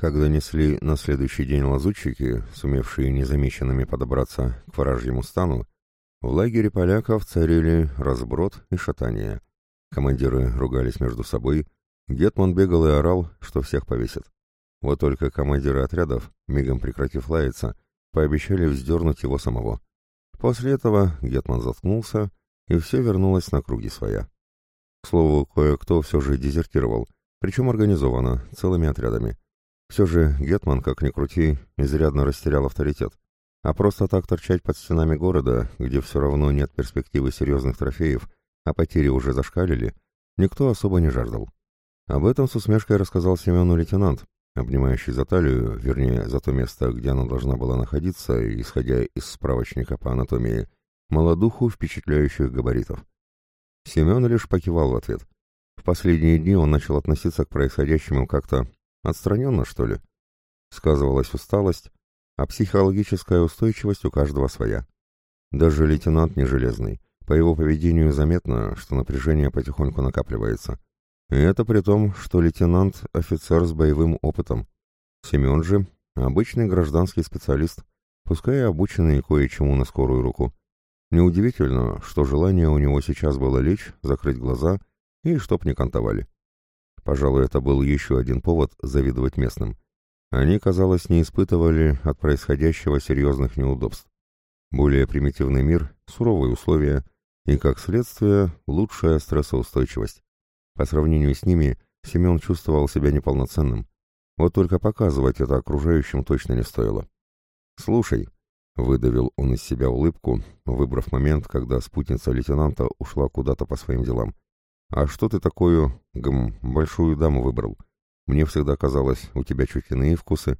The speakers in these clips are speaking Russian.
Когда несли на следующий день лазутчики, сумевшие незамеченными подобраться к вражьему стану, в лагере поляков царили разброд и шатание. Командиры ругались между собой, Гетман бегал и орал, что всех повесят. Вот только командиры отрядов, мигом прекратив лаяться, пообещали вздернуть его самого. После этого Гетман заткнулся, и все вернулось на круги своя. К слову, кое-кто все же дезертировал, причем организованно, целыми отрядами. Все же Гетман, как ни крути, изрядно растерял авторитет. А просто так торчать под стенами города, где все равно нет перспективы серьезных трофеев, а потери уже зашкалили, никто особо не жаждал. Об этом с усмешкой рассказал Семену лейтенант, обнимающий за талию, вернее, за то место, где она должна была находиться, исходя из справочника по анатомии, молодуху впечатляющих габаритов. Семен лишь покивал в ответ. В последние дни он начал относиться к происходящему как-то Отстраненно, что ли? Сказывалась усталость, а психологическая устойчивость у каждого своя. Даже лейтенант не железный. По его поведению заметно, что напряжение потихоньку накапливается. И это при том, что лейтенант – офицер с боевым опытом. Семен же – обычный гражданский специалист, пускай и обученный кое-чему на скорую руку. Неудивительно, что желание у него сейчас было лечь, закрыть глаза и чтоб не кантовали. Пожалуй, это был еще один повод завидовать местным. Они, казалось, не испытывали от происходящего серьезных неудобств. Более примитивный мир, суровые условия и, как следствие, лучшая стрессоустойчивость. По сравнению с ними Семен чувствовал себя неполноценным. Вот только показывать это окружающим точно не стоило. «Слушай», — выдавил он из себя улыбку, выбрав момент, когда спутница лейтенанта ушла куда-то по своим делам. «А что ты такую, гм, большую даму выбрал? Мне всегда казалось, у тебя чуть иные вкусы».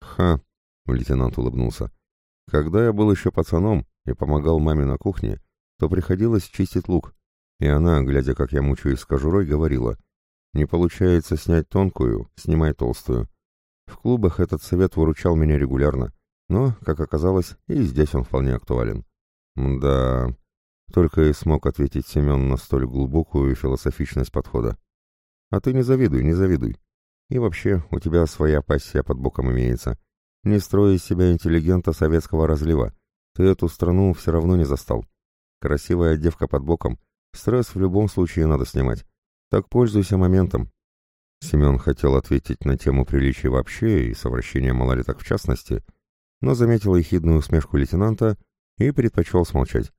«Ха!» — лейтенант улыбнулся. «Когда я был еще пацаном и помогал маме на кухне, то приходилось чистить лук, и она, глядя, как я мучаюсь с кожурой, говорила, «Не получается снять тонкую, снимай толстую». В клубах этот совет выручал меня регулярно, но, как оказалось, и здесь он вполне актуален. «Да...» Только и смог ответить Семен на столь глубокую философичность подхода. А ты не завидуй, не завидуй. И вообще, у тебя своя пассия под боком имеется. Не строй из себя интеллигента советского разлива. Ты эту страну все равно не застал. Красивая девка под боком. Стресс в любом случае надо снимать. Так пользуйся моментом. Семен хотел ответить на тему приличий вообще и совращения малолеток в частности, но заметил ехидную усмешку лейтенанта и предпочел смолчать.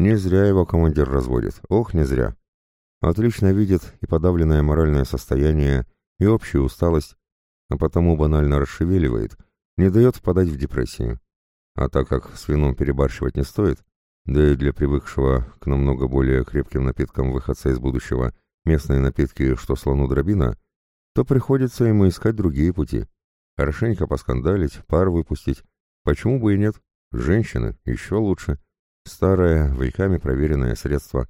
Не зря его командир разводит, ох, не зря. Отлично видит и подавленное моральное состояние, и общую усталость, а потому банально расшевеливает, не дает впадать в депрессию. А так как с вином перебарщивать не стоит, да и для привыкшего к намного более крепким напиткам выходца из будущего местные напитки, что слону дробина, то приходится ему искать другие пути. Хорошенько поскандалить, пар выпустить. Почему бы и нет? Женщины еще лучше. Старое, веками проверенное средство.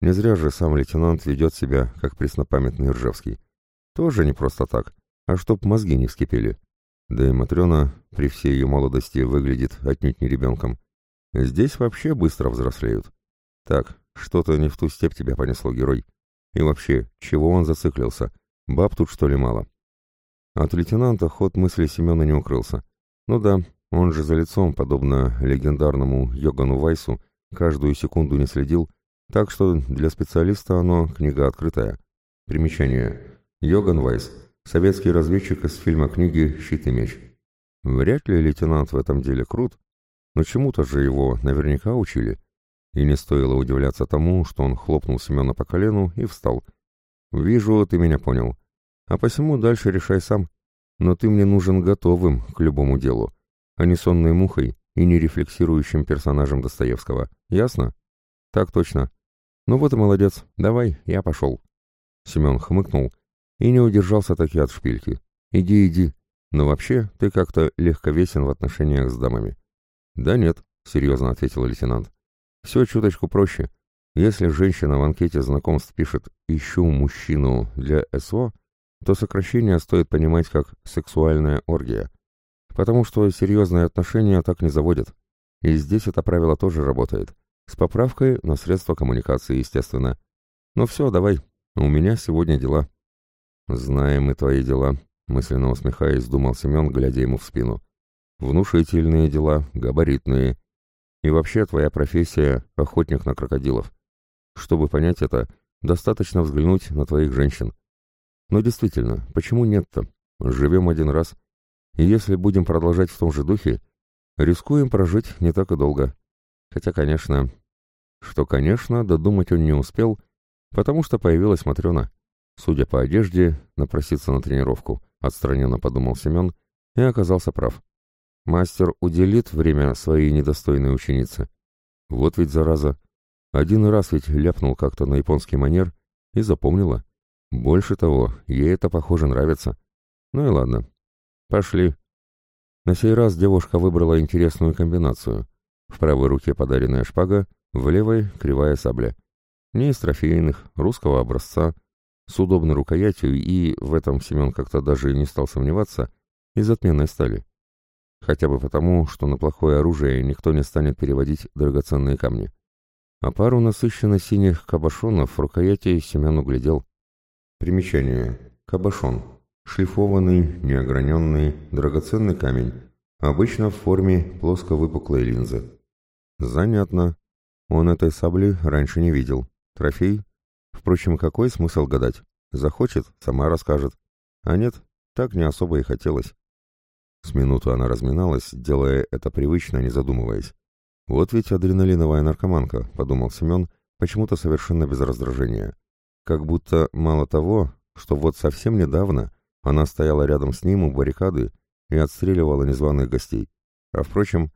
Не зря же сам лейтенант ведет себя, как преснопамятный Ржевский. Тоже не просто так, а чтоб мозги не вскипели. Да и Матрена при всей ее молодости выглядит отнюдь не ребенком. Здесь вообще быстро взрослеют. Так, что-то не в ту степь тебя понесло, герой. И вообще, чего он зациклился? Баб тут что ли мало? От лейтенанта ход мысли Семена не укрылся. Ну да, он же за лицом, подобно легендарному Йогану Вайсу, каждую секунду не следил, так что для специалиста оно книга открытая. Примечание. Йоган Вайс. Советский разведчик из фильма книги «Щит и меч». Вряд ли лейтенант в этом деле крут, но чему-то же его наверняка учили. И не стоило удивляться тому, что он хлопнул Семена по колену и встал. «Вижу, ты меня понял. А посему дальше решай сам. Но ты мне нужен готовым к любому делу а не сонной мухой и не рефлексирующим персонажем Достоевского. Ясно? Так точно. Ну вот и молодец. Давай, я пошел. Семен хмыкнул и не удержался таки от шпильки. Иди, иди. Но вообще ты как-то легковесен в отношениях с дамами. Да нет, серьезно ответил лейтенант. Все чуточку проще. Если женщина в анкете знакомств пишет «ищу мужчину для СО», то сокращение стоит понимать как «сексуальная оргия» потому что серьезные отношения так не заводят. И здесь это правило тоже работает. С поправкой на средства коммуникации, естественно. Ну все, давай, у меня сегодня дела. Знаем мы твои дела, мысленно усмехаясь, думал Семен, глядя ему в спину. Внушительные дела, габаритные. И вообще твоя профессия — охотник на крокодилов. Чтобы понять это, достаточно взглянуть на твоих женщин. Но действительно, почему нет-то? Живем один раз. И если будем продолжать в том же духе, рискуем прожить не так и долго. Хотя, конечно... Что, конечно, додумать он не успел, потому что появилась Матрена. Судя по одежде, напроситься на тренировку, отстраненно подумал Семен и оказался прав. Мастер уделит время своей недостойной ученице. Вот ведь зараза. Один раз ведь ляпнул как-то на японский манер и запомнила. Больше того, ей это, похоже, нравится. Ну и ладно. Пошли. На сей раз девушка выбрала интересную комбинацию. В правой руке подаренная шпага, в левой — кривая сабля. Не из трофейных, русского образца, с удобной рукоятью и, в этом Семен как-то даже не стал сомневаться, из отменной стали. Хотя бы потому, что на плохое оружие никто не станет переводить драгоценные камни. А пару насыщенно синих кабошонов в рукояти Семен углядел. Примечание. Кабошон. Шлифованный, неограненный, драгоценный камень. Обычно в форме плоско-выпуклой линзы. Занятно. Он этой сабли раньше не видел. Трофей? Впрочем, какой смысл гадать? Захочет, сама расскажет. А нет, так не особо и хотелось. С минуту она разминалась, делая это привычно, не задумываясь. Вот ведь адреналиновая наркоманка, подумал Семен, почему-то совершенно без раздражения. Как будто мало того, что вот совсем недавно она стояла рядом с ним у баррикады и отстреливала незваных гостей. А впрочем,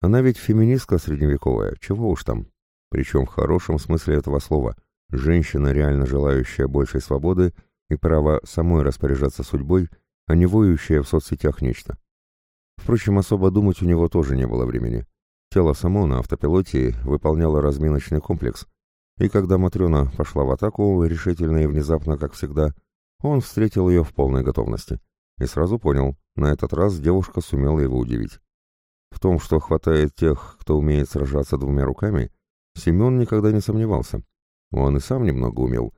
она ведь феминистка средневековая, чего уж там. Причем в хорошем смысле этого слова. Женщина, реально желающая большей свободы и права самой распоряжаться судьбой, а не воющая в соцсетях нечто. Впрочем, особо думать у него тоже не было времени. Тело само на автопилоте выполняло разминочный комплекс, и когда Матрена пошла в атаку, решительно и внезапно, как всегда, он встретил ее в полной готовности. И сразу понял, на этот раз девушка сумела его удивить. В том, что хватает тех, кто умеет сражаться двумя руками, Семен никогда не сомневался. Он и сам немного умел.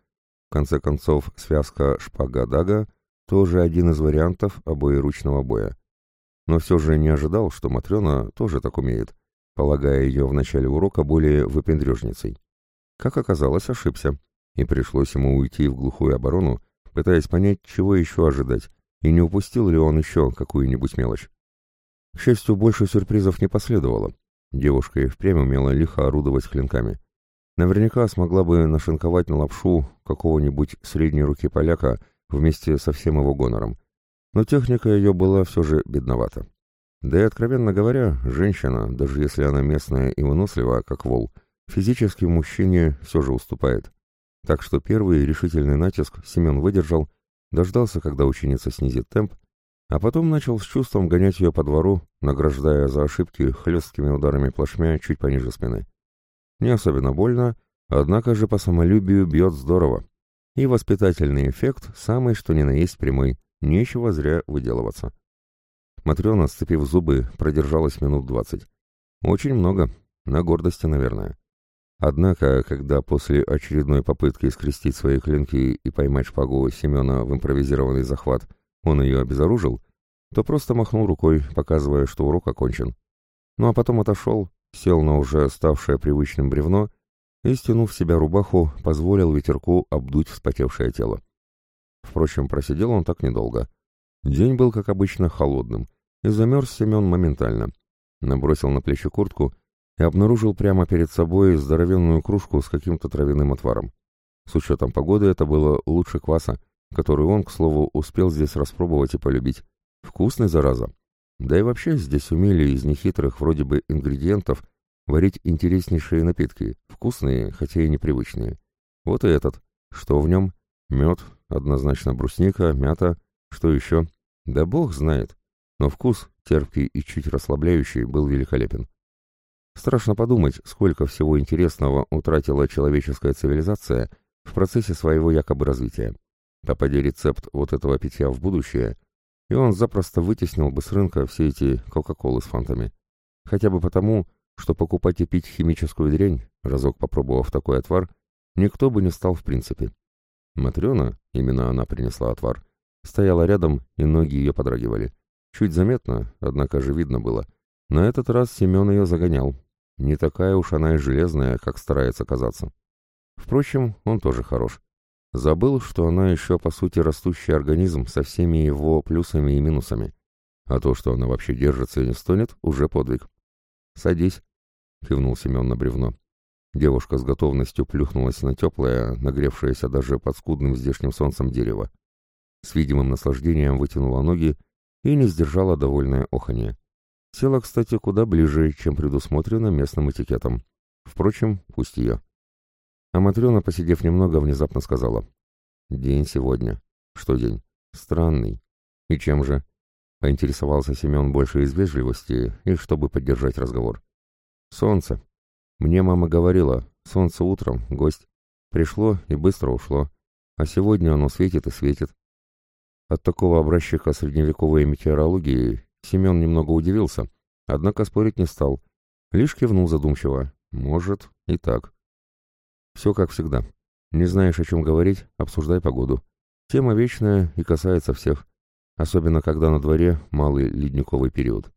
В конце концов, связка шпага-дага тоже один из вариантов обоеручного боя. Но все же не ожидал, что Матрена тоже так умеет, полагая ее в начале урока более выпендрежницей. Как оказалось, ошибся, и пришлось ему уйти в глухую оборону, пытаясь понять, чего еще ожидать, и не упустил ли он еще какую-нибудь мелочь. К счастью, больше сюрпризов не последовало. Девушка и впрямь умела лихо орудовать клинками. Наверняка смогла бы нашинковать на лапшу какого-нибудь средней руки поляка вместе со всем его гонором. Но техника ее была все же бедновата. Да и, откровенно говоря, женщина, даже если она местная и вынослива, как вол, Физически мужчине все же уступает. Так что первый решительный натиск Семен выдержал, дождался, когда ученица снизит темп, а потом начал с чувством гонять ее по двору, награждая за ошибки хлесткими ударами плашмя чуть пониже спины. Не особенно больно, однако же по самолюбию бьет здорово. И воспитательный эффект самый что ни на есть прямой, нечего зря выделываться. Матрена, сцепив зубы, продержалась минут двадцать. Очень много, на гордости, наверное. Однако, когда после очередной попытки скрестить свои клинки и поймать шпагу Семена в импровизированный захват он ее обезоружил, то просто махнул рукой, показывая, что урок окончен. Ну а потом отошел, сел на уже ставшее привычным бревно и, стянув себя рубаху, позволил ветерку обдуть вспотевшее тело. Впрочем, просидел он так недолго. День был, как обычно, холодным, и замерз Семен моментально. Набросил на плечи куртку и обнаружил прямо перед собой здоровенную кружку с каким-то травяным отваром. С учетом погоды это было лучше кваса, который он, к слову, успел здесь распробовать и полюбить. Вкусный, зараза. Да и вообще здесь умели из нехитрых вроде бы ингредиентов варить интереснейшие напитки, вкусные, хотя и непривычные. Вот и этот. Что в нем? Мед, однозначно брусника, мята, что еще? Да бог знает. Но вкус, терпкий и чуть расслабляющий, был великолепен. Страшно подумать, сколько всего интересного утратила человеческая цивилизация в процессе своего якобы развития. Попади рецепт вот этого питья в будущее, и он запросто вытеснил бы с рынка все эти кока-колы с фантами. Хотя бы потому, что покупать и пить химическую дрянь, разок попробовав такой отвар, никто бы не стал в принципе. Матрена, именно она принесла отвар, Стояла рядом, и ноги ее подрагивали. Чуть заметно, однако же видно было. На этот раз Семен ее загонял. Не такая уж она и железная, как старается казаться. Впрочем, он тоже хорош. Забыл, что она еще, по сути, растущий организм со всеми его плюсами и минусами. А то, что она вообще держится и не стонет, уже подвиг. «Садись», — кивнул Семен на бревно. Девушка с готовностью плюхнулась на теплое, нагревшееся даже под скудным здешним солнцем дерево. С видимым наслаждением вытянула ноги и не сдержала довольное оханье. Села, кстати, куда ближе, чем предусмотрено местным этикетом. Впрочем, пусть ее. А Матрена, посидев немного, внезапно сказала. «День сегодня. Что день? Странный. И чем же?» Поинтересовался Семен больше из вежливости и чтобы поддержать разговор. «Солнце. Мне мама говорила, солнце утром, гость. Пришло и быстро ушло. А сегодня оно светит и светит. От такого образчика средневековой метеорологии Семен немного удивился, однако спорить не стал. Лишь кивнул задумчиво. Может, и так. Все как всегда. Не знаешь, о чем говорить, обсуждай погоду. Тема вечная и касается всех. Особенно, когда на дворе малый ледниковый период.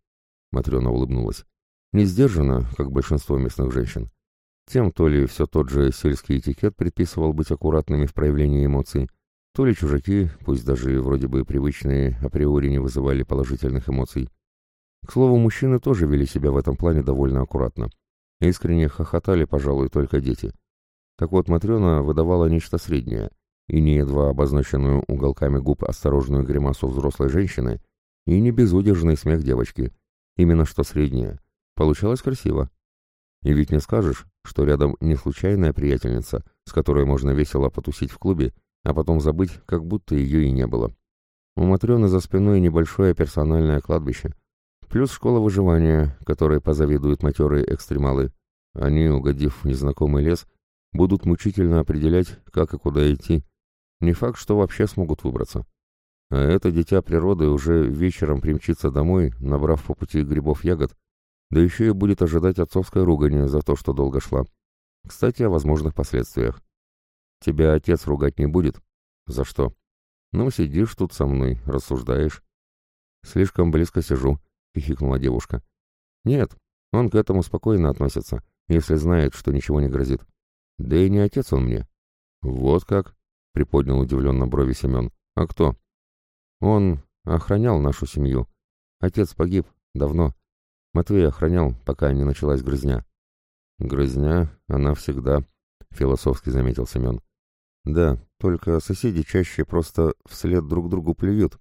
Матрена улыбнулась. Не сдержанно, как большинство местных женщин. Тем то ли все тот же сельский этикет предписывал быть аккуратными в проявлении эмоций, то ли чужаки, пусть даже вроде бы привычные, априори не вызывали положительных эмоций. К слову, мужчины тоже вели себя в этом плане довольно аккуратно. Искренне хохотали, пожалуй, только дети. Так вот, Матрена выдавала нечто среднее, и не едва обозначенную уголками губ осторожную гримасу взрослой женщины, и не безудержный смех девочки. Именно что среднее — Получалось красиво. И ведь не скажешь, что рядом не случайная приятельница, с которой можно весело потусить в клубе, а потом забыть, как будто ее и не было. У Матрены за спиной небольшое персональное кладбище. Плюс школа выживания, которой позавидуют матерые экстремалы. Они, угодив в незнакомый лес, будут мучительно определять, как и куда идти. Не факт, что вообще смогут выбраться. А это дитя природы уже вечером примчится домой, набрав по пути грибов ягод, да еще и будет ожидать отцовской ругани за то, что долго шла. Кстати, о возможных последствиях. Тебя отец ругать не будет? За что? Ну, сидишь тут со мной, рассуждаешь. Слишком близко сижу, хихикнула девушка. Нет, он к этому спокойно относится, если знает, что ничего не грозит. Да и не отец он мне. Вот как? Приподнял удивленно брови Семен. А кто? Он охранял нашу семью. Отец погиб, давно. Матвей охранял, пока не началась грызня. «Грызня, она всегда», — философски заметил Семен. «Да, только соседи чаще просто вслед друг другу плюют.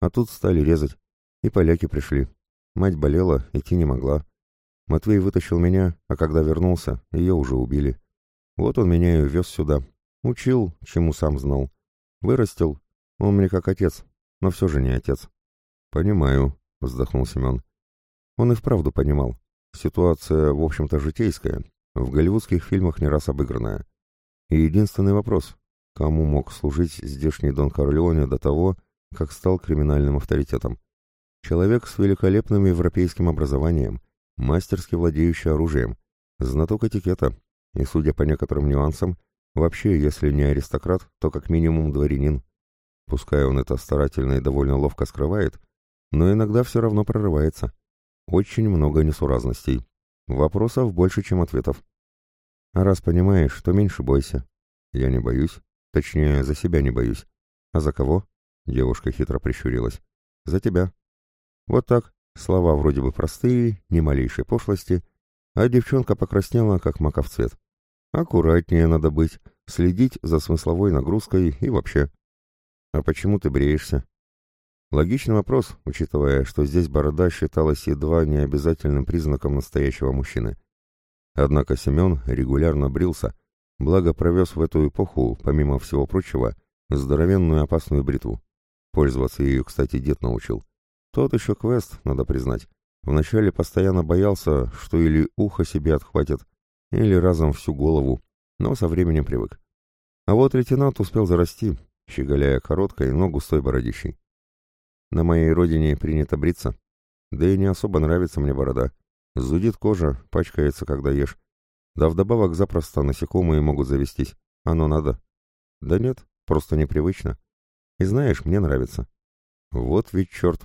А тут стали резать. И поляки пришли. Мать болела, идти не могла. Матвей вытащил меня, а когда вернулся, ее уже убили. Вот он меня и увез сюда. Учил, чему сам знал. Вырастил. Он мне как отец, но все же не отец». «Понимаю», — вздохнул Семен. Он и вправду понимал. Ситуация, в общем-то, житейская, в голливудских фильмах не раз обыгранная. И единственный вопрос — кому мог служить здешний Дон Корлеоне до того, как стал криминальным авторитетом? Человек с великолепным европейским образованием, мастерски владеющий оружием, знаток этикета, и, судя по некоторым нюансам, вообще, если не аристократ, то как минимум дворянин. Пускай он это старательно и довольно ловко скрывает, но иногда все равно прорывается. Очень много несуразностей. Вопросов больше, чем ответов. А раз понимаешь, то меньше бойся. Я не боюсь. Точнее, за себя не боюсь. А за кого? Девушка хитро прищурилась. За тебя. Вот так. Слова вроде бы простые, ни малейшей пошлости, а девчонка покраснела, как маков цвет. Аккуратнее надо быть, следить за смысловой нагрузкой и вообще. А почему ты бреешься? Логичный вопрос, учитывая, что здесь борода считалась едва не обязательным признаком настоящего мужчины. Однако Семен регулярно брился, благо провез в эту эпоху, помимо всего прочего, здоровенную опасную бритву. Пользоваться ею, кстати, дед научил. Тот еще квест, надо признать. Вначале постоянно боялся, что или ухо себе отхватит, или разом всю голову, но со временем привык. А вот лейтенант успел зарасти, щеголяя короткой, но густой бородищей. На моей родине принято бриться. Да и не особо нравится мне борода. Зудит кожа, пачкается, когда ешь. Да вдобавок запросто насекомые могут завестись. Оно надо. Да нет, просто непривычно. И знаешь, мне нравится. Вот ведь черт.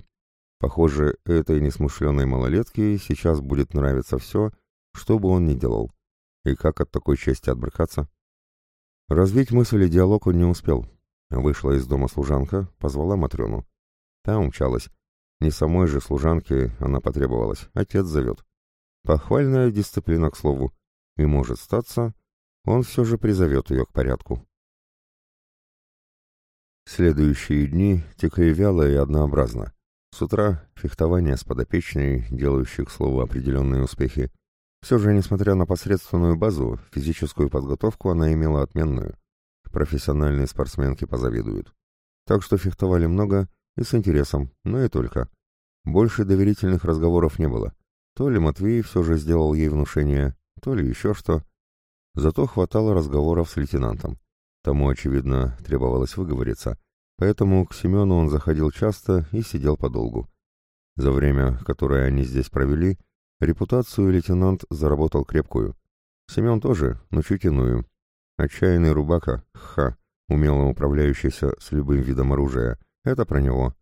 Похоже, этой несмышленой малолетке сейчас будет нравиться все, что бы он ни делал. И как от такой чести отбрыкаться? Развить мысль и диалог он не успел. Вышла из дома служанка, позвала Матрёну. Та умчалась. Не самой же служанке она потребовалась, отец зовет. Похвальная дисциплина, к слову. И может статься, он все же призовет ее к порядку. Следующие дни текли вяло и однообразно. С утра фехтование с подопечной, делающих, к слову, определенные успехи, все же, несмотря на посредственную базу, физическую подготовку она имела отменную. Профессиональные спортсменки позавидуют. Так что фехтовали много и с интересом, но и только. Больше доверительных разговоров не было. То ли Матвей все же сделал ей внушение, то ли еще что. Зато хватало разговоров с лейтенантом. Тому, очевидно, требовалось выговориться, поэтому к Семену он заходил часто и сидел подолгу. За время, которое они здесь провели, Репутацию лейтенант заработал крепкую. Семен тоже, но чуть иную. Отчаянный рубака, ха, умело управляющийся с любым видом оружия, это про него.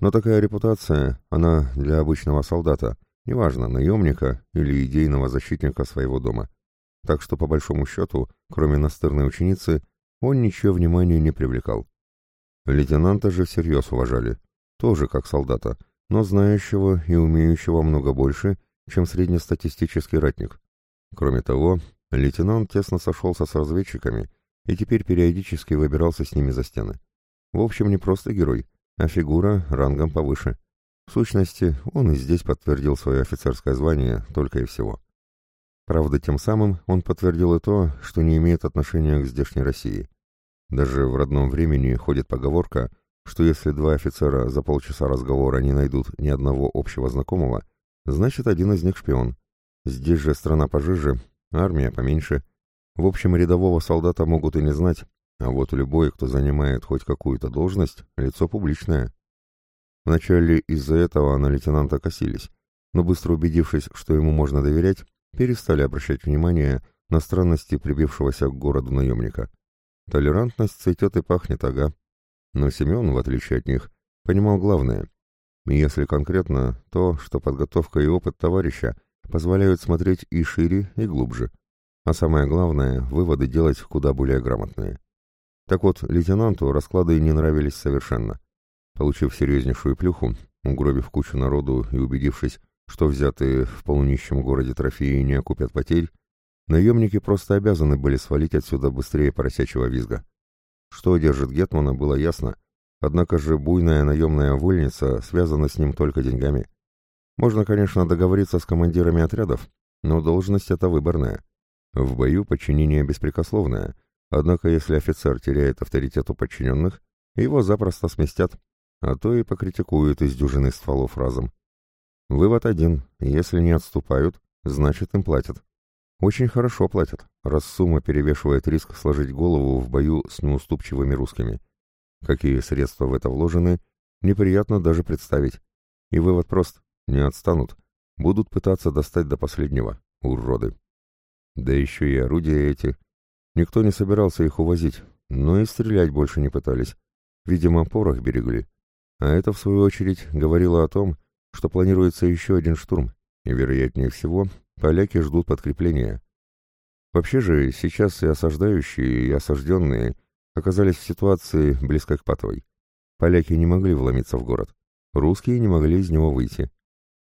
Но такая репутация, она для обычного солдата, неважно, наемника или идейного защитника своего дома. Так что, по большому счету, кроме настырной ученицы, он ничего внимания не привлекал. Лейтенанта же всерьез уважали, тоже как солдата, но знающего и умеющего много больше чем среднестатистический ратник. Кроме того, лейтенант тесно сошелся с разведчиками и теперь периодически выбирался с ними за стены. В общем, не просто герой, а фигура рангом повыше. В сущности, он и здесь подтвердил свое офицерское звание только и всего. Правда, тем самым он подтвердил и то, что не имеет отношения к здешней России. Даже в родном времени ходит поговорка, что если два офицера за полчаса разговора не найдут ни одного общего знакомого, Значит, один из них шпион. Здесь же страна пожиже, армия поменьше. В общем, рядового солдата могут и не знать, а вот любой, кто занимает хоть какую-то должность, лицо публичное. Вначале из-за этого на лейтенанта косились, но быстро убедившись, что ему можно доверять, перестали обращать внимание на странности прибившегося к городу наемника. Толерантность цветет и пахнет, ага. Но Семен, в отличие от них, понимал главное. Если конкретно, то, что подготовка и опыт товарища позволяют смотреть и шире, и глубже. А самое главное, выводы делать куда более грамотные. Так вот, лейтенанту расклады не нравились совершенно. Получив серьезнейшую плюху, угробив кучу народу и убедившись, что взятые в полунищем городе трофеи не окупят потерь, наемники просто обязаны были свалить отсюда быстрее поросячьего визга. Что держит Гетмана, было ясно, Однако же буйная наемная вольница связана с ним только деньгами. Можно, конечно, договориться с командирами отрядов, но должность эта выборная. В бою подчинение беспрекословное, однако если офицер теряет авторитет у подчиненных, его запросто сместят, а то и покритикуют из дюжины стволов разом. Вывод один. Если не отступают, значит им платят. Очень хорошо платят, раз сумма перевешивает риск сложить голову в бою с неуступчивыми русскими. Какие средства в это вложены, неприятно даже представить. И вывод прост. Не отстанут. Будут пытаться достать до последнего. Уроды. Да еще и орудия эти. Никто не собирался их увозить, но и стрелять больше не пытались. Видимо, порох берегли. А это, в свою очередь, говорило о том, что планируется еще один штурм, и, вероятнее всего, поляки ждут подкрепления. Вообще же, сейчас и осаждающие, и осажденные оказались в ситуации близкой к патовой. Поляки не могли вломиться в город. Русские не могли из него выйти.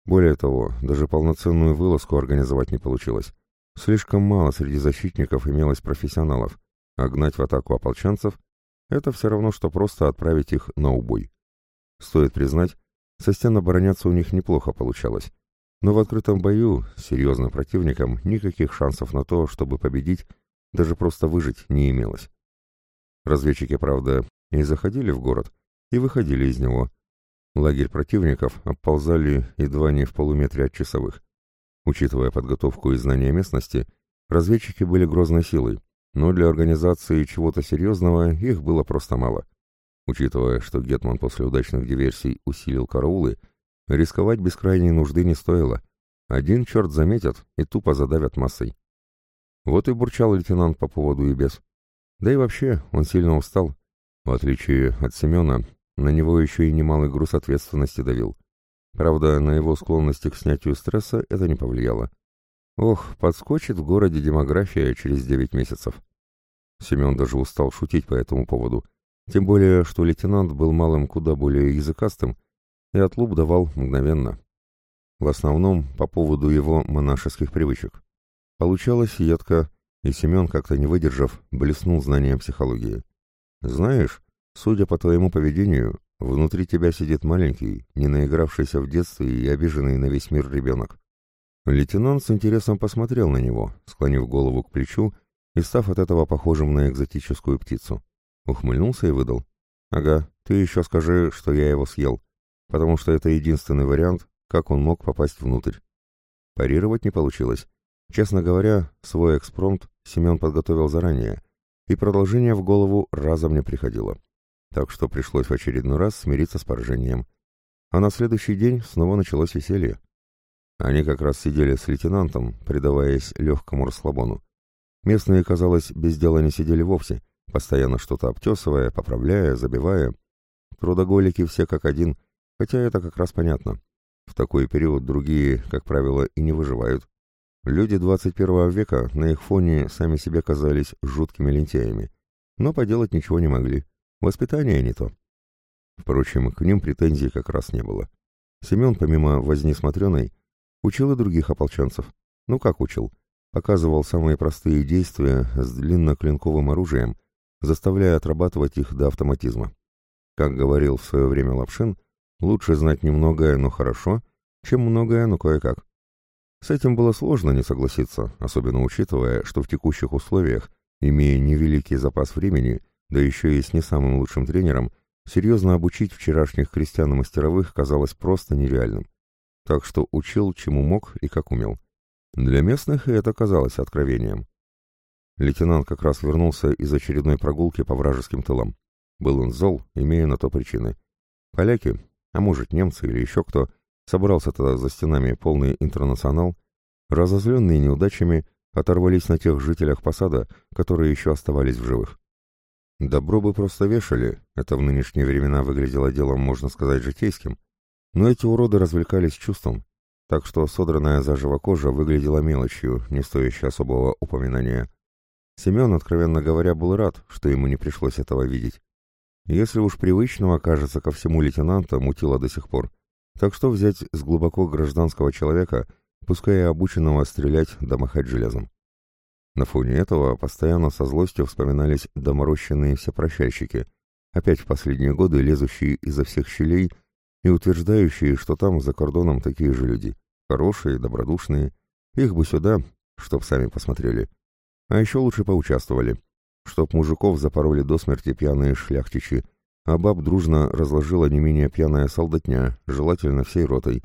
Более того, даже полноценную вылазку организовать не получилось. Слишком мало среди защитников имелось профессионалов, а гнать в атаку ополченцев — это все равно, что просто отправить их на убой. Стоит признать, со стен обороняться у них неплохо получалось. Но в открытом бою с серьезным противником никаких шансов на то, чтобы победить, даже просто выжить не имелось. Разведчики, правда, и заходили в город, и выходили из него. Лагерь противников обползали едва не в полуметре от часовых. Учитывая подготовку и знания местности, разведчики были грозной силой, но для организации чего-то серьезного их было просто мало. Учитывая, что Гетман после удачных диверсий усилил караулы, рисковать без крайней нужды не стоило. Один черт заметят и тупо задавят массой. Вот и бурчал лейтенант по поводу и без. Да и вообще, он сильно устал. В отличие от Семена, на него еще и немалый груз ответственности давил. Правда, на его склонности к снятию стресса это не повлияло. Ох, подскочит в городе демография через девять месяцев. Семен даже устал шутить по этому поводу. Тем более, что лейтенант был малым куда более языкастым и отлуп давал мгновенно. В основном по поводу его монашеских привычек. Получалось едко, и Семен, как-то не выдержав, блеснул знанием психологии. «Знаешь, судя по твоему поведению, внутри тебя сидит маленький, не наигравшийся в детстве и обиженный на весь мир ребенок». Лейтенант с интересом посмотрел на него, склонив голову к плечу и став от этого похожим на экзотическую птицу. Ухмыльнулся и выдал. «Ага, ты еще скажи, что я его съел, потому что это единственный вариант, как он мог попасть внутрь». Парировать не получилось. Честно говоря, свой экспромт Семен подготовил заранее, и продолжение в голову разом не приходило. Так что пришлось в очередной раз смириться с поражением. А на следующий день снова началось веселье. Они как раз сидели с лейтенантом, предаваясь легкому расслабону. Местные, казалось, без дела не сидели вовсе, постоянно что-то обтесывая, поправляя, забивая. Трудоголики все как один, хотя это как раз понятно. В такой период другие, как правило, и не выживают. Люди 21 века на их фоне сами себе казались жуткими лентяями, но поделать ничего не могли. Воспитание не то. Впрочем, к ним претензий как раз не было. Семен, помимо возни смотреной, учил и других ополченцев. Ну как учил? Показывал самые простые действия с длинноклинковым оружием, заставляя отрабатывать их до автоматизма. Как говорил в свое время Лапшин, лучше знать немногое, но хорошо, чем многое, но кое-как. С этим было сложно не согласиться, особенно учитывая, что в текущих условиях, имея невеликий запас времени, да еще и с не самым лучшим тренером, серьезно обучить вчерашних крестьян и мастеровых казалось просто нереальным. Так что учил, чему мог и как умел. Для местных это казалось откровением. Лейтенант как раз вернулся из очередной прогулки по вражеским тылам. Был он зол, имея на то причины. Поляки, а может немцы или еще кто, Собрался тогда за стенами полный интернационал, разозленные неудачами, оторвались на тех жителях посада, которые еще оставались в живых. Добро бы просто вешали, это в нынешние времена выглядело делом, можно сказать, житейским, но эти уроды развлекались чувством, так что содранная заживо кожа выглядела мелочью, не стоящей особого упоминания. Семен, откровенно говоря, был рад, что ему не пришлось этого видеть. Если уж привычного, кажется, ко всему лейтенанта мутило до сих пор, так что взять с глубоко гражданского человека, пускай и обученного стрелять да махать железом? На фоне этого постоянно со злостью вспоминались доморощенные всепрощальщики, опять в последние годы лезущие изо всех щелей и утверждающие, что там за кордоном такие же люди, хорошие, добродушные, их бы сюда, чтоб сами посмотрели. А еще лучше поучаствовали, чтоб мужиков запороли до смерти пьяные шляхтичи, а баб дружно разложила не менее пьяная солдатня, желательно всей ротой.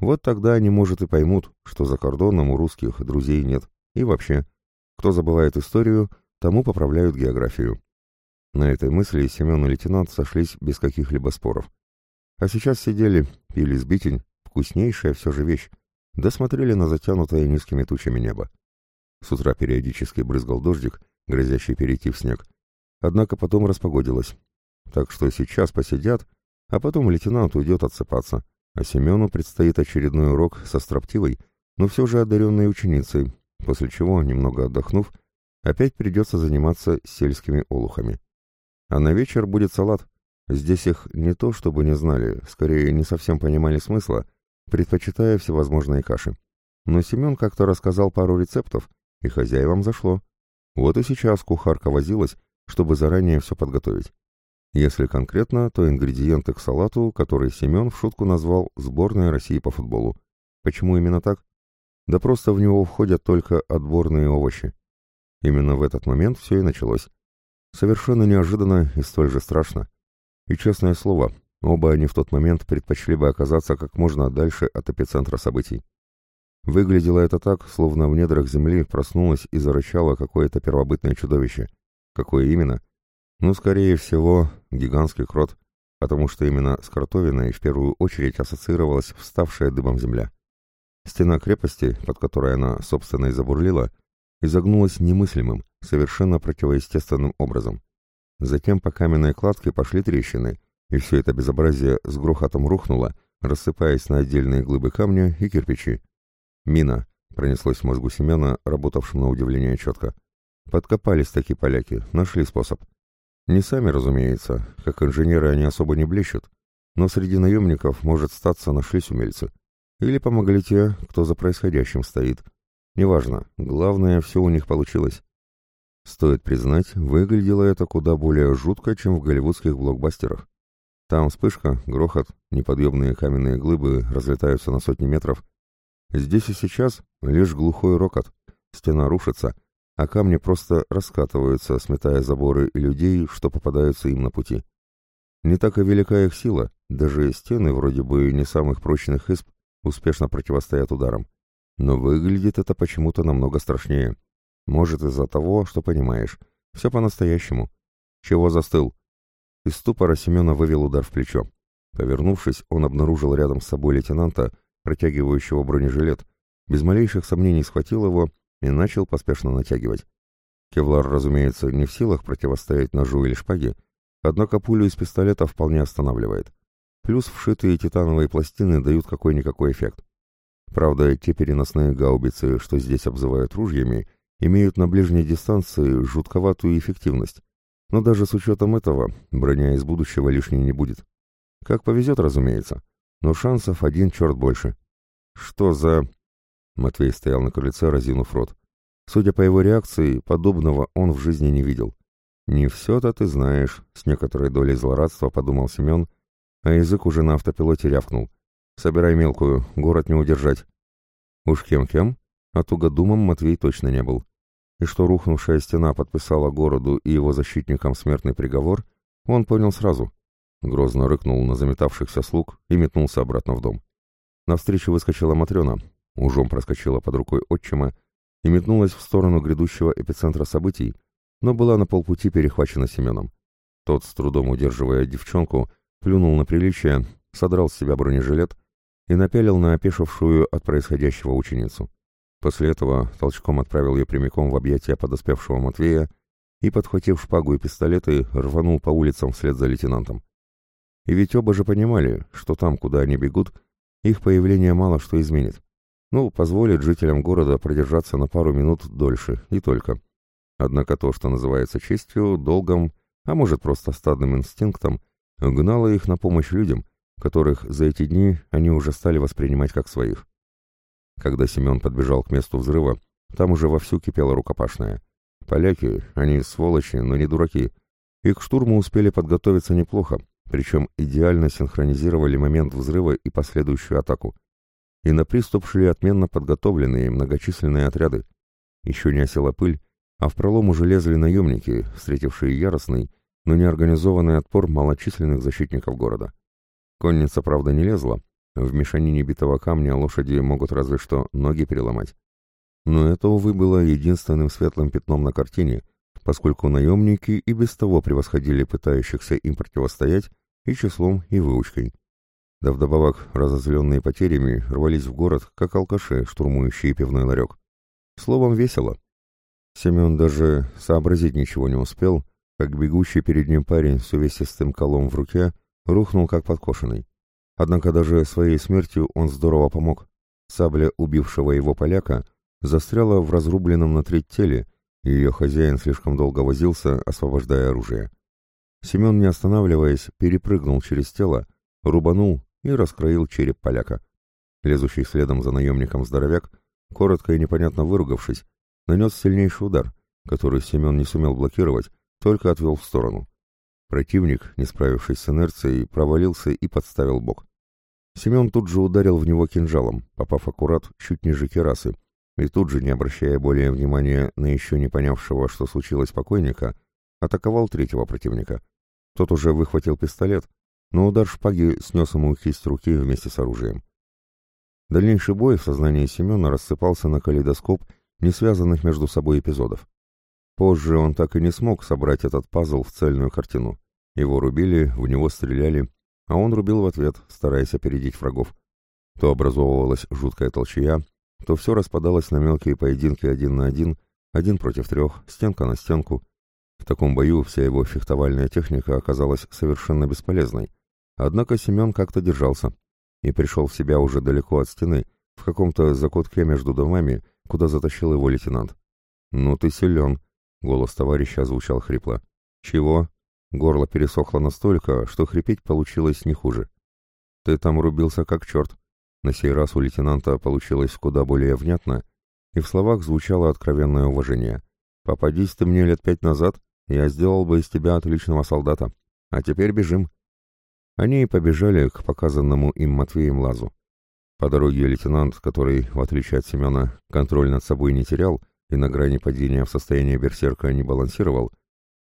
Вот тогда они, может, и поймут, что за кордоном у русских друзей нет. И вообще, кто забывает историю, тому поправляют географию. На этой мысли Семен и лейтенант сошлись без каких-либо споров. А сейчас сидели, пили сбитень, вкуснейшая все же вещь, да смотрели на затянутое низкими тучами небо. С утра периодически брызгал дождик, грозящий перейти в снег. Однако потом распогодилось, так что сейчас посидят, а потом лейтенант уйдет отсыпаться, а Семену предстоит очередной урок со строптивой, но все же одаренной ученицей, после чего, немного отдохнув, опять придется заниматься сельскими олухами. А на вечер будет салат. Здесь их не то чтобы не знали, скорее не совсем понимали смысла, предпочитая всевозможные каши. Но Семен как-то рассказал пару рецептов, и хозяевам зашло. Вот и сейчас кухарка возилась, чтобы заранее все подготовить. Если конкретно, то ингредиенты к салату, который Семен в шутку назвал «сборная России по футболу». Почему именно так? Да просто в него входят только отборные овощи. Именно в этот момент все и началось. Совершенно неожиданно и столь же страшно. И честное слово, оба они в тот момент предпочли бы оказаться как можно дальше от эпицентра событий. Выглядело это так, словно в недрах земли проснулось и зарычало какое-то первобытное чудовище. Какое именно? Ну, скорее всего, гигантский крот, потому что именно с кротовиной в первую очередь ассоциировалась вставшая дыбом земля. Стена крепости, под которой она, собственно, и забурлила, изогнулась немыслимым, совершенно противоестественным образом. Затем по каменной кладке пошли трещины, и все это безобразие с грохотом рухнуло, рассыпаясь на отдельные глыбы камня и кирпичи. «Мина!» — пронеслось в мозгу Семена, работавшим на удивление четко. Подкопались такие поляки, нашли способ. Не сами, разумеется, как инженеры они особо не блещут, но среди наемников, может, статься нашлись умельцы. Или помогли те, кто за происходящим стоит. Неважно, главное, все у них получилось. Стоит признать, выглядело это куда более жутко, чем в голливудских блокбастерах. Там вспышка, грохот, неподъемные каменные глыбы разлетаются на сотни метров. Здесь и сейчас лишь глухой рокот. Стена рушится, а камни просто раскатываются, сметая заборы и людей, что попадаются им на пути. Не так и велика их сила, даже стены, вроде бы не самых прочных исп, успешно противостоят ударам. Но выглядит это почему-то намного страшнее. Может, из-за того, что понимаешь, все по-настоящему. Чего застыл? Из ступора Семена вывел удар в плечо. Повернувшись, он обнаружил рядом с собой лейтенанта, протягивающего бронежилет, без малейших сомнений схватил его и начал поспешно натягивать. Кевлар, разумеется, не в силах противостоять ножу или шпаге, однако пулю из пистолета вполне останавливает. Плюс вшитые титановые пластины дают какой-никакой эффект. Правда, те переносные гаубицы, что здесь обзывают ружьями, имеют на ближней дистанции жутковатую эффективность. Но даже с учетом этого, броня из будущего лишней не будет. Как повезет, разумеется. Но шансов один черт больше. Что за... Матвей стоял на крыльце, разинув рот. Судя по его реакции, подобного он в жизни не видел. «Не все-то ты знаешь», — с некоторой долей злорадства подумал Семен, а язык уже на автопилоте рявкнул. «Собирай мелкую, город не удержать». Уж кем-кем, а тугодумом Матвей точно не был. И что рухнувшая стена подписала городу и его защитникам смертный приговор, он понял сразу. Грозно рыкнул на заметавшихся слуг и метнулся обратно в дом. Навстречу выскочила Матрена, ужом проскочила под рукой отчима и метнулась в сторону грядущего эпицентра событий, но была на полпути перехвачена Семеном. Тот, с трудом удерживая девчонку, плюнул на приличие, содрал с себя бронежилет и напялил на опешившую от происходящего ученицу. После этого толчком отправил ее прямиком в объятия подоспевшего Матвея и, подхватив шпагу и пистолеты, рванул по улицам вслед за лейтенантом. И ведь оба же понимали, что там, куда они бегут, их появление мало что изменит. Ну, позволит жителям города продержаться на пару минут дольше, и только. Однако то, что называется честью, долгом, а может просто стадным инстинктом, гнало их на помощь людям, которых за эти дни они уже стали воспринимать как своих. Когда Семен подбежал к месту взрыва, там уже вовсю кипела рукопашная. Поляки, они сволочи, но не дураки, и к штурму успели подготовиться неплохо, причем идеально синхронизировали момент взрыва и последующую атаку и на приступ шли отменно подготовленные многочисленные отряды. Еще не осела пыль, а в пролом уже лезли наемники, встретившие яростный, но неорганизованный отпор малочисленных защитников города. Конница, правда, не лезла, в мешанине битого камня лошади могут разве что ноги переломать. Но это, увы, было единственным светлым пятном на картине, поскольку наемники и без того превосходили пытающихся им противостоять и числом, и выучкой. Да вдобавок, разозленные потерями, рвались в город, как алкаши, штурмующие пивной ларек. Словом, весело. Семен даже сообразить ничего не успел, как бегущий перед ним парень с увесистым колом в руке рухнул как подкошенный. Однако даже своей смертью он здорово помог. Сабля убившего его поляка застряла в разрубленном на треть теле, ее хозяин слишком долго возился, освобождая оружие. Семен, не останавливаясь, перепрыгнул через тело, рубанул и раскроил череп поляка. Лезущий следом за наемником здоровяк, коротко и непонятно выругавшись, нанес сильнейший удар, который Семен не сумел блокировать, только отвел в сторону. Противник, не справившись с инерцией, провалился и подставил бок. Семен тут же ударил в него кинжалом, попав аккурат чуть ниже керасы, и тут же, не обращая более внимания на еще не понявшего, что случилось покойника, атаковал третьего противника. Тот уже выхватил пистолет, но удар шпаги снес ему кисть руки вместе с оружием. Дальнейший бой в сознании Семена рассыпался на калейдоскоп не связанных между собой эпизодов. Позже он так и не смог собрать этот пазл в цельную картину. Его рубили, в него стреляли, а он рубил в ответ, стараясь опередить врагов. То образовывалась жуткая толчья, то все распадалось на мелкие поединки один на один, один против трех, стенка на стенку. В таком бою вся его фехтовальная техника оказалась совершенно бесполезной. Однако Семен как-то держался и пришел в себя уже далеко от стены, в каком-то закутке между домами, куда затащил его лейтенант. «Ну ты силен», — голос товарища звучал хрипло. «Чего?» Горло пересохло настолько, что хрипеть получилось не хуже. «Ты там рубился как черт». На сей раз у лейтенанта получилось куда более внятно, и в словах звучало откровенное уважение. «Попадись ты мне лет пять назад, я сделал бы из тебя отличного солдата. А теперь бежим». Они и побежали к показанному им Матвеем лазу. По дороге лейтенант, который, в отличие от Семена, контроль над собой не терял и на грани падения в состояние берсерка не балансировал,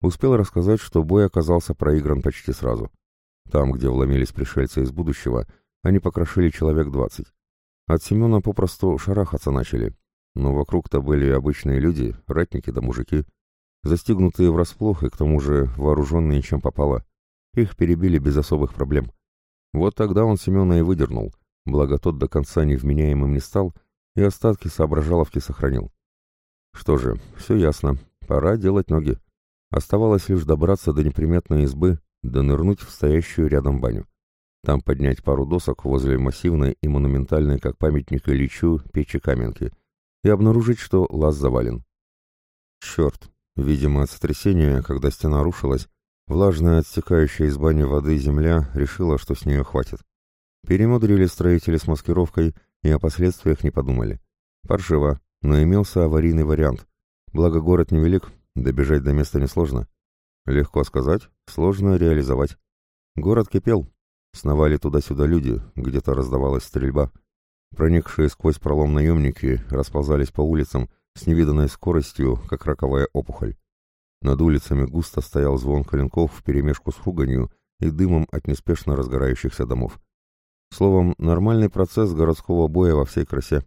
успел рассказать, что бой оказался проигран почти сразу. Там, где вломились пришельцы из будущего, они покрошили человек двадцать. От Семена попросту шарахаться начали, но вокруг-то были обычные люди, ратники да мужики, застигнутые врасплох и к тому же вооруженные чем попало. Их перебили без особых проблем. Вот тогда он Семена и выдернул, благо тот до конца невменяемым не стал и остатки соображаловки сохранил. Что же, все ясно, пора делать ноги. Оставалось лишь добраться до неприметной избы, да нырнуть в стоящую рядом баню. Там поднять пару досок возле массивной и монументальной, как памятник Ильичу, печи каменки, и обнаружить, что лаз завален. Черт, видимо, от сотрясения, когда стена рушилась, влажная, отстекающая из бани воды земля решила, что с нее хватит. Перемудрили строители с маскировкой и о последствиях не подумали. Паршиво, но имелся аварийный вариант. Благо город невелик, добежать до места несложно. Легко сказать, сложно реализовать. Город кипел. Сновали туда-сюда люди, где-то раздавалась стрельба. Проникшие сквозь пролом наемники расползались по улицам с невиданной скоростью, как раковая опухоль. Над улицами густо стоял звон коленков вперемешку с фуганью и дымом от неспешно разгорающихся домов. Словом, нормальный процесс городского боя во всей красе.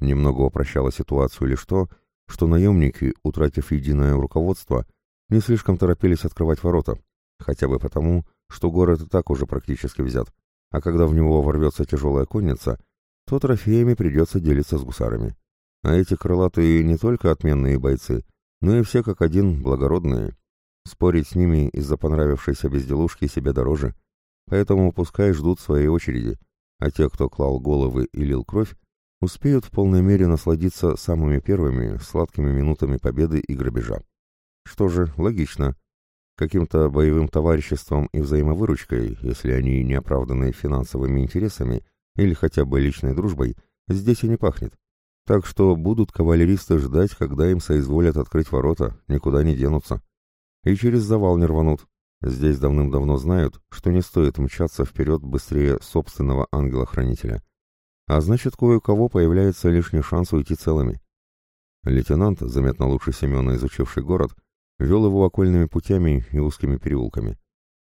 Немного упрощало ситуацию лишь то, что наемники, утратив единое руководство, не слишком торопились открывать ворота, хотя бы потому, что город и так уже практически взят, а когда в него ворвется тяжелая конница, то трофеями придется делиться с гусарами. А эти крылатые не только отменные бойцы, но и все как один благородные. Спорить с ними из-за понравившейся безделушки себе дороже – Поэтому пускай ждут своей очереди, а те, кто клал головы и лил кровь, успеют в полной мере насладиться самыми первыми сладкими минутами победы и грабежа. Что же, логично. Каким-то боевым товариществом и взаимовыручкой, если они не оправданы финансовыми интересами или хотя бы личной дружбой, здесь и не пахнет. Так что будут кавалеристы ждать, когда им соизволят открыть ворота, никуда не денутся. И через завал не рванут, Здесь давным-давно знают, что не стоит мчаться вперед быстрее собственного ангела-хранителя. А значит, кое-у-кого появляется лишний шанс уйти целыми. Лейтенант, заметно лучше Семена изучивший город, вел его окольными путями и узкими переулками.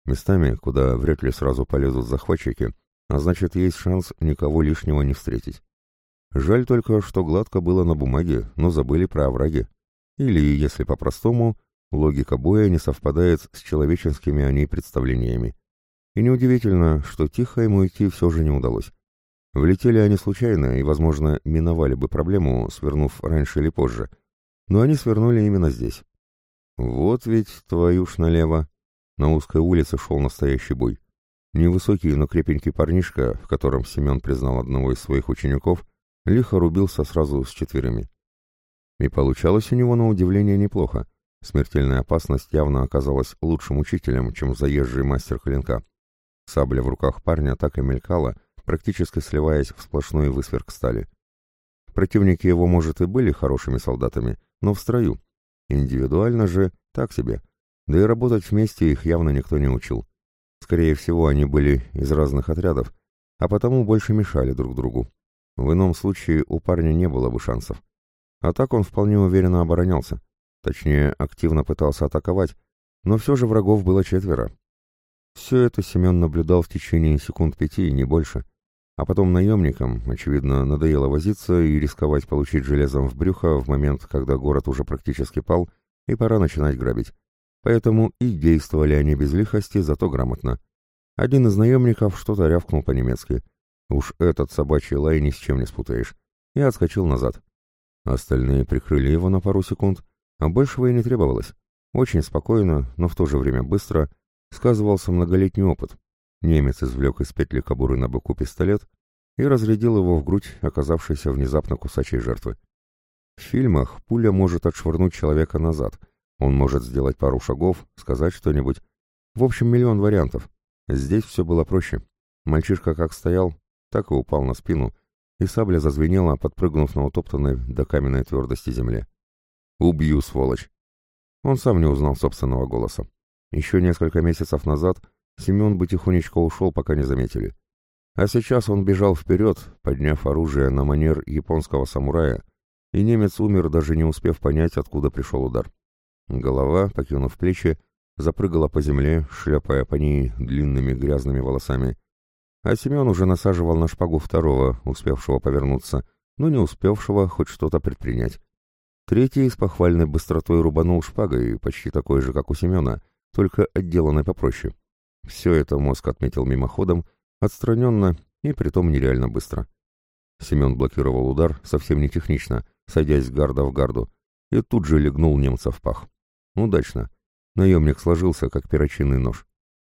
Местами, куда вряд ли сразу полезут захватчики, а значит, есть шанс никого лишнего не встретить. Жаль только, что гладко было на бумаге, но забыли про овраги. Или, если по-простому, Логика боя не совпадает с человеческими о ней представлениями. И неудивительно, что тихо ему идти все же не удалось. Влетели они случайно и, возможно, миновали бы проблему, свернув раньше или позже. Но они свернули именно здесь. Вот ведь, твою ж налево. На узкой улице шел настоящий бой. Невысокий, но крепенький парнишка, в котором Семен признал одного из своих учеников, лихо рубился сразу с четверыми. И получалось у него на удивление неплохо. Смертельная опасность явно оказалась лучшим учителем, чем заезжий мастер клинка. Сабля в руках парня так и мелькала, практически сливаясь в сплошной высверк стали. Противники его, может, и были хорошими солдатами, но в строю. Индивидуально же так себе. Да и работать вместе их явно никто не учил. Скорее всего, они были из разных отрядов, а потому больше мешали друг другу. В ином случае у парня не было бы шансов. А так он вполне уверенно оборонялся. Точнее, активно пытался атаковать, но все же врагов было четверо. Все это Семен наблюдал в течение секунд пяти, не больше. А потом наемникам, очевидно, надоело возиться и рисковать получить железом в брюхо в момент, когда город уже практически пал, и пора начинать грабить. Поэтому и действовали они без лихости, зато грамотно. Один из наемников что-то рявкнул по-немецки. Уж этот собачий лай ни с чем не спутаешь. И отскочил назад. Остальные прикрыли его на пару секунд, а большего и не требовалось. Очень спокойно, но в то же время быстро, сказывался многолетний опыт. Немец извлек из петли кобуры на боку пистолет и разрядил его в грудь оказавшейся внезапно кусачей жертвы. В фильмах пуля может отшвырнуть человека назад, он может сделать пару шагов, сказать что-нибудь. В общем, миллион вариантов. Здесь все было проще. Мальчишка как стоял, так и упал на спину, и сабля зазвенела, подпрыгнув на утоптанной до каменной твердости земле. «Убью, сволочь!» Он сам не узнал собственного голоса. Еще несколько месяцев назад Семен бы тихонечко ушел, пока не заметили. А сейчас он бежал вперед, подняв оружие на манер японского самурая, и немец умер, даже не успев понять, откуда пришел удар. Голова, покинув плечи, запрыгала по земле, шляпая по ней длинными грязными волосами. А Семен уже насаживал на шпагу второго, успевшего повернуться, но не успевшего хоть что-то предпринять. Третий с похвальной быстротой рубанул шпагой, почти такой же, как у Семена, только отделанной попроще. Все это мозг отметил мимоходом, отстраненно и притом нереально быстро. Семен блокировал удар совсем не технично, садясь гарда в гарду, и тут же легнул немца в пах. Удачно. Наемник сложился, как перочинный нож.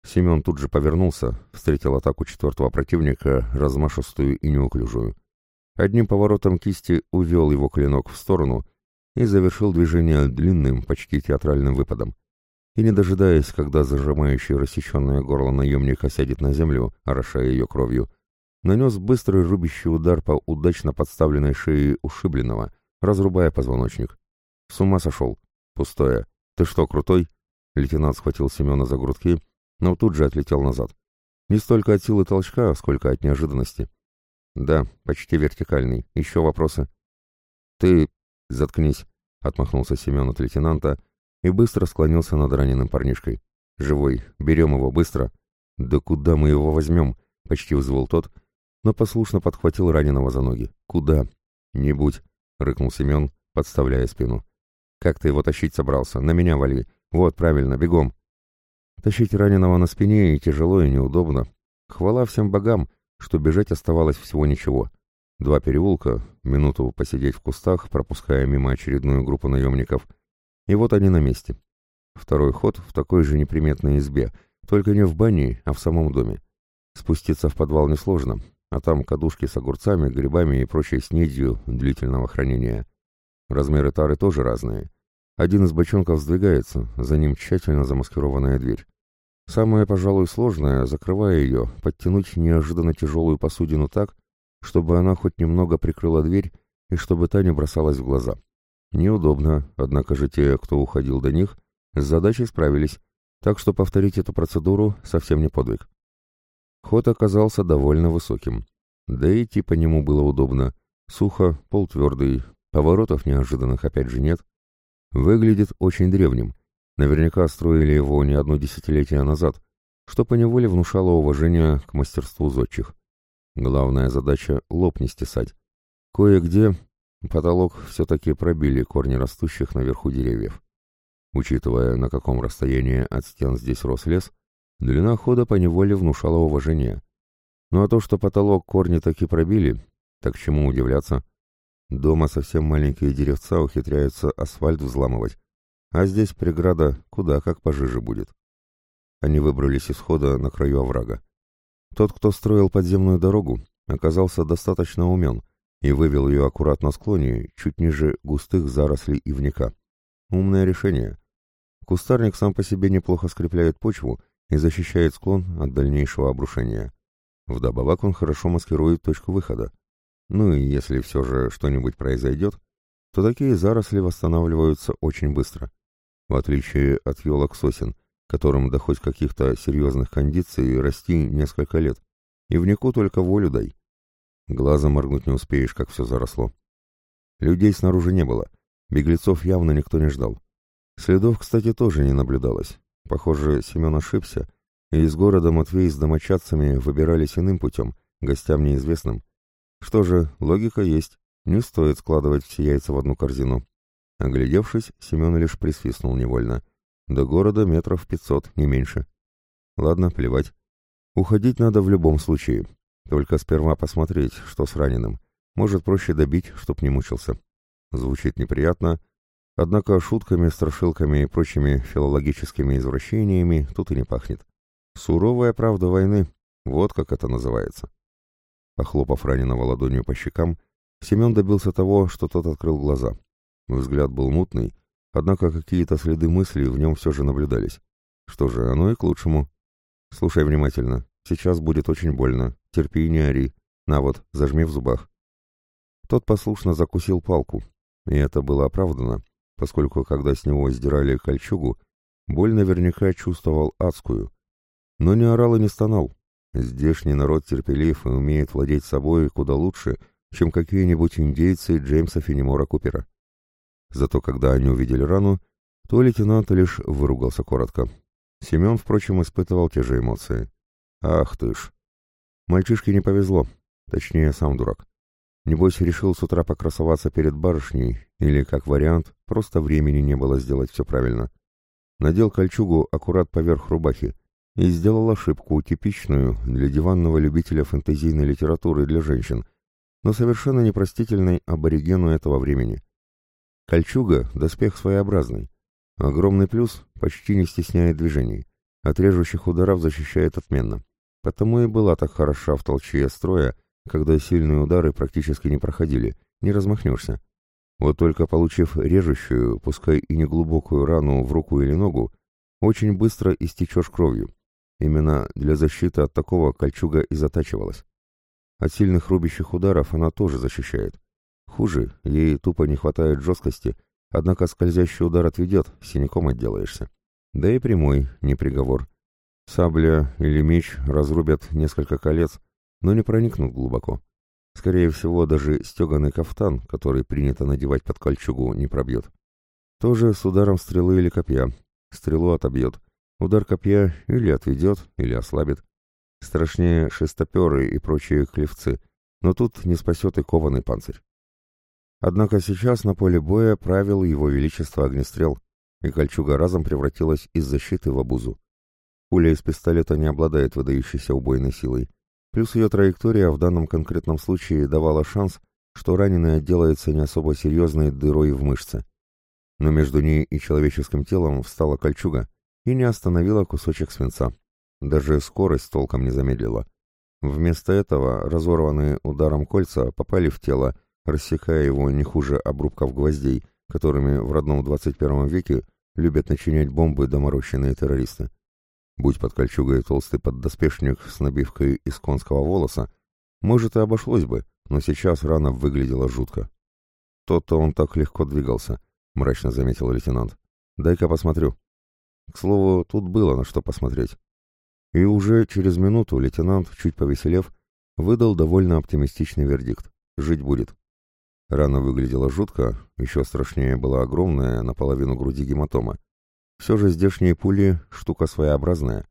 Семен тут же повернулся, встретил атаку четвертого противника, размашистую и неуклюжую. Одним поворотом кисти увел его клинок в сторону и завершил движение длинным, почти театральным выпадом и, не дожидаясь, когда зажимающий рассеченное горло наемника сядет на землю, орошая ее кровью, нанес быстрый рубящий удар по удачно подставленной шее ушибленного, разрубая позвоночник. С ума сошел. Пустое. Ты что, крутой? Лейтенант схватил Семена за грудки, но тут же отлетел назад. Не столько от силы толчка, сколько от неожиданности. Да, почти вертикальный. Еще вопросы? Ты... Заткнись, отмахнулся Семен от лейтенанта и быстро склонился над раненым парнишкой. «Живой, берем его быстро!» «Да куда мы его возьмем?» — почти взвыл тот, но послушно подхватил раненого за ноги. «Куда?» «Не будь!» — рыкнул Семен, подставляя спину. «Как ты его тащить собрался? На меня вали! Вот, правильно, бегом!» Тащить раненого на спине и тяжело, и неудобно. Хвала всем богам, что бежать оставалось всего ничего. Два переулка, минуту посидеть в кустах, пропуская мимо очередную группу наемников, и вот они на месте. Второй ход в такой же неприметной избе, только не в бане, а в самом доме. Спуститься в подвал несложно, а там кадушки с огурцами, грибами и прочей снедью длительного хранения. Размеры тары тоже разные. Один из бочонков сдвигается, за ним тщательно замаскированная дверь. Самое, пожалуй, сложное, закрывая ее, подтянуть неожиданно тяжелую посудину так, чтобы она хоть немного прикрыла дверь и чтобы та не бросалась в глаза. Неудобно, однако же те, кто уходил до них, с задачей справились, так что повторить эту процедуру совсем не подвиг. Ход оказался довольно высоким. Да и идти по нему было удобно. Сухо, пол твердый, поворотов неожиданных опять же нет. Выглядит очень древним. Наверняка строили его не одно десятилетие назад, что поневоле внушало уважение к мастерству зодчих. Главная задача — лоб не стесать. Кое-где Потолок все-таки пробили корни растущих наверху деревьев. Учитывая, на каком расстоянии от стен здесь рос лес, длина хода поневоле внушала уважение. Ну а то, что потолок корни таки пробили, так чему удивляться? Дома совсем маленькие деревца ухитряются асфальт взламывать, а здесь преграда куда как пожиже будет. Они выбрались из хода на краю оврага. Тот, кто строил подземную дорогу, оказался достаточно умен — и вывел ее аккуратно на склоне, чуть ниже густых зарослей ивника. Умное решение. Кустарник сам по себе неплохо скрепляет почву и защищает склон от дальнейшего обрушения. Вдобавок он хорошо маскирует точку выхода. Ну и если все же что-нибудь произойдет, то такие заросли восстанавливаются очень быстро. В отличие от елок сосен, которым до хоть каких-то серьезных кондиций расти несколько лет. Ивнику только волю дай. Глазом моргнуть не успеешь, как все заросло. Людей снаружи не было. Беглецов явно никто не ждал. Следов, кстати, тоже не наблюдалось. Похоже, Семен ошибся, и из города Матвей с домочадцами выбирались иным путем, гостям неизвестным. Что же, логика есть. Не стоит складывать все яйца в одну корзину. Оглядевшись, Семен лишь присвистнул невольно. До города метров пятьсот, не меньше. Ладно, плевать. Уходить надо в любом случае. Только сперва посмотреть, что с раненым. Может, проще добить, чтоб не мучился. Звучит неприятно, Однако шутками, страшилками и прочими филологическими извращениями тут и не пахнет. Суровая правда войны, вот как это называется. Похлопав раненого ладонью по щекам, Семен добился того, что тот открыл глаза. Взгляд был мутный, однако какие-то следы мысли в нем все же наблюдались. Что же, оно и к лучшему. Слушай внимательно, сейчас будет очень больно, терпи и не ори. На вот, зажми в зубах. Тот послушно закусил палку, и это было оправдано, поскольку когда с него сдирали кольчугу, боль наверняка чувствовал адскую. Но не орал и не стонал. Здешний народ терпелив и умеет владеть собой куда лучше, чем какие-нибудь индейцы Джеймса Фенемора Купера. Зато когда они увидели рану, то лейтенант лишь выругался коротко. Семен, впрочем, испытывал те же эмоции. «Ах ты ж!» Мальчишке не повезло, точнее, сам дурак. Небось, решил с утра покрасоваться перед барышней, или, как вариант, просто времени не было сделать все правильно. Надел кольчугу аккурат поверх рубахи и сделал ошибку, типичную для диванного любителя фэнтезийной литературы для женщин, но совершенно непростительной аборигену этого времени. Кольчуга — доспех своеобразный. Огромный плюс — почти не стесняет движений. От режущих ударов защищает отменно. Потому и была так хороша в толчье строя, когда сильные удары практически не проходили, не размахнешься. Вот только получив режущую, пускай и неглубокую рану в руку или ногу, очень быстро истечешь кровью. Именно для защиты от такого кольчуга и затачивалась. От сильных рубящих ударов она тоже защищает. Хуже, ей тупо не хватает жесткости, однако скользящий удар отведет, синяком отделаешься. Да и прямой, не приговор. Сабля или меч разрубят несколько колец, но не проникнут глубоко. Скорее всего, даже стеганый кафтан, который принято надевать под кольчугу, не пробьет. Тоже с ударом стрелы или копья. Стрелу отобьет. Удар копья или отведет, или ослабит. Страшнее шестоперы и прочие клевцы, но тут не спасет и кованый панцирь. Однако сейчас на поле боя правил его величество огнестрел, и кольчуга разом превратилась из защиты в обузу. Пуля из пистолета не обладает выдающейся убойной силой, Плюс ее траектория в данном конкретном случае давала шанс, что раненый отделается не особо серьезной дырой в мышце. Но между ней и человеческим телом встала кольчуга и не остановила кусочек свинца. Даже скорость толком не замедлила. Вместо этого разорванные ударом кольца попали в тело, рассекая его не хуже обрубков гвоздей, которыми в родном 21 веке любят начинять бомбы доморощенные террористы. Будь под кольчугой толстый поддоспешник с набивкой из конского волоса, может и обошлось бы, но сейчас рана выглядела жутко. Тот-то он так легко двигался, мрачно заметил лейтенант. Дай-ка посмотрю. К слову, тут было на что посмотреть. И уже через минуту лейтенант, чуть повеселев, выдал довольно оптимистичный вердикт. Жить будет. Рана выглядела жутко, еще страшнее была огромная, наполовину груди гематома. Все же здешние пули — штука своеобразная.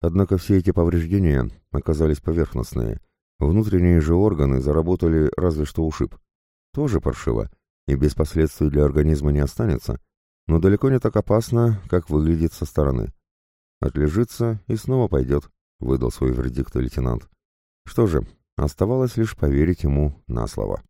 Однако все эти повреждения оказались поверхностные. Внутренние же органы заработали разве что ушиб. Тоже паршиво, и без последствий для организма не останется, но далеко не так опасно, как выглядит со стороны. Отлежится и снова пойдет, выдал свой вердикт лейтенант. Что же, оставалось лишь поверить ему на слово.